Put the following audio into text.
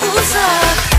不错